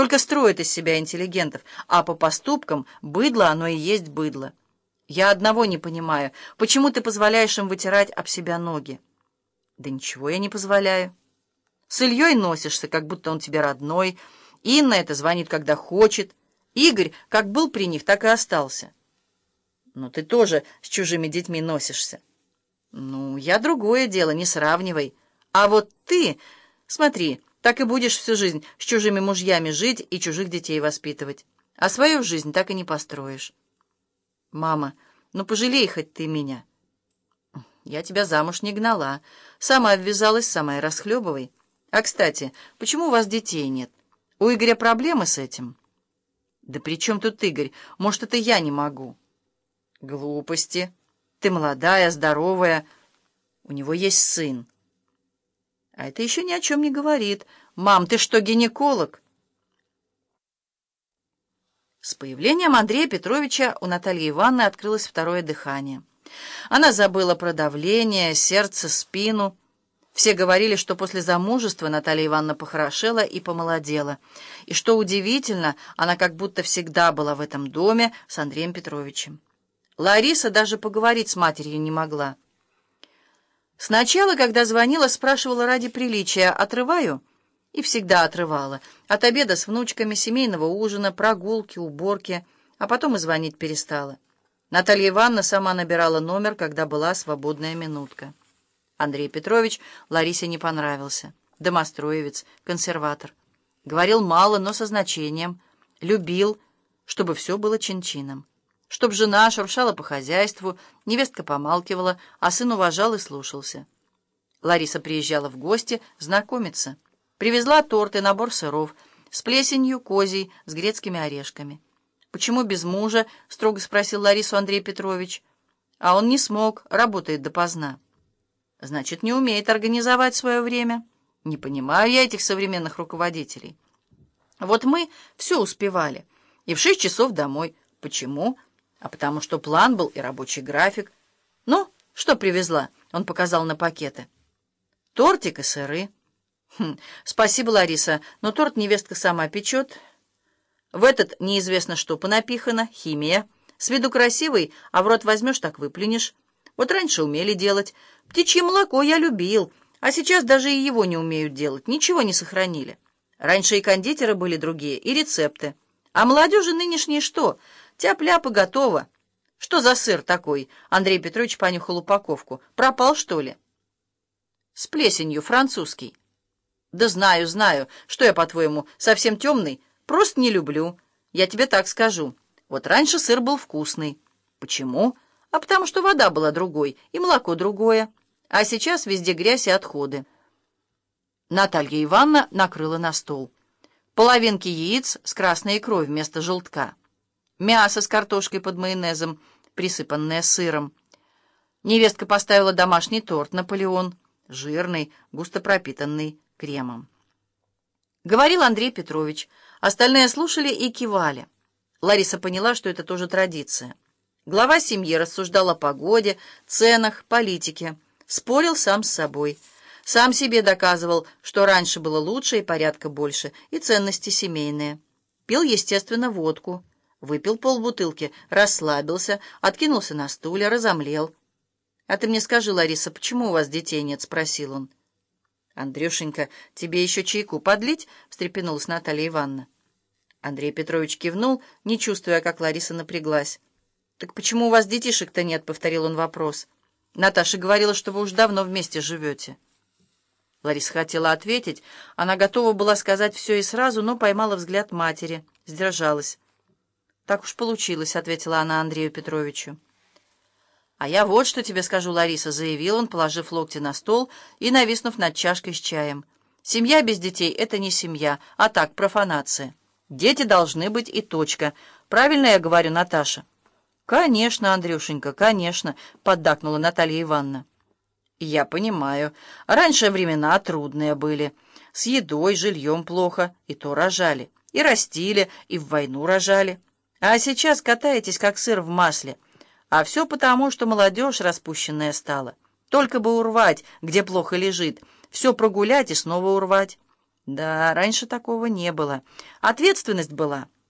Только строит из себя интеллигентов, а по поступкам быдло оно и есть быдло. Я одного не понимаю, почему ты позволяешь им вытирать об себя ноги? Да ничего я не позволяю. С Ильей носишься, как будто он тебе родной. Инна это звонит, когда хочет. Игорь, как был при них, так и остался. Но ты тоже с чужими детьми носишься. Ну, я другое дело, не сравнивай. А вот ты, смотри, так и будешь всю жизнь с чужими мужьями жить и чужих детей воспитывать. А свою жизнь так и не построишь. Мама, ну пожалей хоть ты меня. Я тебя замуж не гнала. Сама обвязалась, сама и расхлебывай. А, кстати, почему у вас детей нет? У Игоря проблемы с этим? Да при чем тут Игорь? Может, это я не могу? Глупости. Ты молодая, здоровая. У него есть сын. А это еще ни о чем не говорит. Мам, ты что, гинеколог? С появлением Андрея Петровича у Натальи Ивановны открылось второе дыхание. Она забыла про давление, сердце, спину. Все говорили, что после замужества Наталья Ивановна похорошела и помолодела. И что удивительно, она как будто всегда была в этом доме с Андреем Петровичем. Лариса даже поговорить с матерью не могла. Сначала, когда звонила, спрашивала ради приличия «отрываю?» и всегда отрывала. От обеда с внучками, семейного ужина, прогулки, уборки, а потом и звонить перестала. Наталья Ивановна сама набирала номер, когда была свободная минутка. Андрей Петрович Ларисе не понравился. Домостроевец, консерватор. Говорил мало, но со значением. Любил, чтобы все было чин-чином. Чтоб жена шуршала по хозяйству, невестка помалкивала, а сын уважал и слушался. Лариса приезжала в гости знакомиться. Привезла торт и набор сыров с плесенью, козий, с грецкими орешками. «Почему без мужа?» — строго спросил Ларису Андрей Петрович. «А он не смог, работает допоздна». «Значит, не умеет организовать свое время. Не понимаю я этих современных руководителей. Вот мы все успевали. И в шесть часов домой. Почему? А потому что план был и рабочий график. Ну, что привезла?» — он показал на пакеты. «Тортик и сыры». Хм, «Спасибо, Лариса, но торт невестка сама печет». В этот неизвестно что понапихано, химия. С виду красивый, а в рот возьмешь, так выплюнешь. Вот раньше умели делать. Птичье молоко я любил, а сейчас даже и его не умеют делать, ничего не сохранили. Раньше и кондитеры были другие, и рецепты. А молодежи нынешние что? Тяп-ляп и. Что за сыр такой? Андрей Петрович понюхал упаковку. Пропал, что ли? С плесенью, французский. Да знаю, знаю. Что я, по-твоему, совсем темный? Просто не люблю. Я тебе так скажу. Вот раньше сыр был вкусный. Почему? А потому что вода была другой, и молоко другое. А сейчас везде грязь и отходы. Наталья Ивановна накрыла на стол. Половинки яиц с красной икрой вместо желтка. Мясо с картошкой под майонезом, присыпанное сыром. Невестка поставила домашний торт «Наполеон», жирный, густо пропитанный кремом. Говорил Андрей Петрович. Остальные слушали и кивали. Лариса поняла, что это тоже традиция. Глава семьи рассуждал о погоде, ценах, политике. Спорил сам с собой. Сам себе доказывал, что раньше было лучше и порядка больше, и ценности семейные. Пил, естественно, водку. Выпил полбутылки, расслабился, откинулся на стуле, разомлел. «А ты мне скажи, Лариса, почему у вас детей нет?» — спросил он. «Андрюшенька, тебе еще чайку подлить?» — встрепенулась Наталья Ивановна. Андрей Петрович кивнул, не чувствуя, как Лариса напряглась. «Так почему у вас детишек-то нет?» — повторил он вопрос. «Наташа говорила, что вы уж давно вместе живете». Лариса хотела ответить. Она готова была сказать все и сразу, но поймала взгляд матери. Сдержалась. «Так уж получилось», — ответила она Андрею Петровичу. «А я вот что тебе скажу, Лариса», — заявил он, положив локти на стол и нависнув над чашкой с чаем. «Семья без детей — это не семья, а так, профанация. Дети должны быть и точка. Правильно я говорю, Наташа?» «Конечно, Андрюшенька, конечно», — поддакнула Наталья Ивановна. «Я понимаю. Раньше времена трудные были. С едой, жильем плохо, и то рожали. И растили, и в войну рожали. А сейчас катаетесь, как сыр в масле». А все потому, что молодежь распущенная стала. Только бы урвать, где плохо лежит, все прогулять и снова урвать. Да, раньше такого не было. Ответственность была —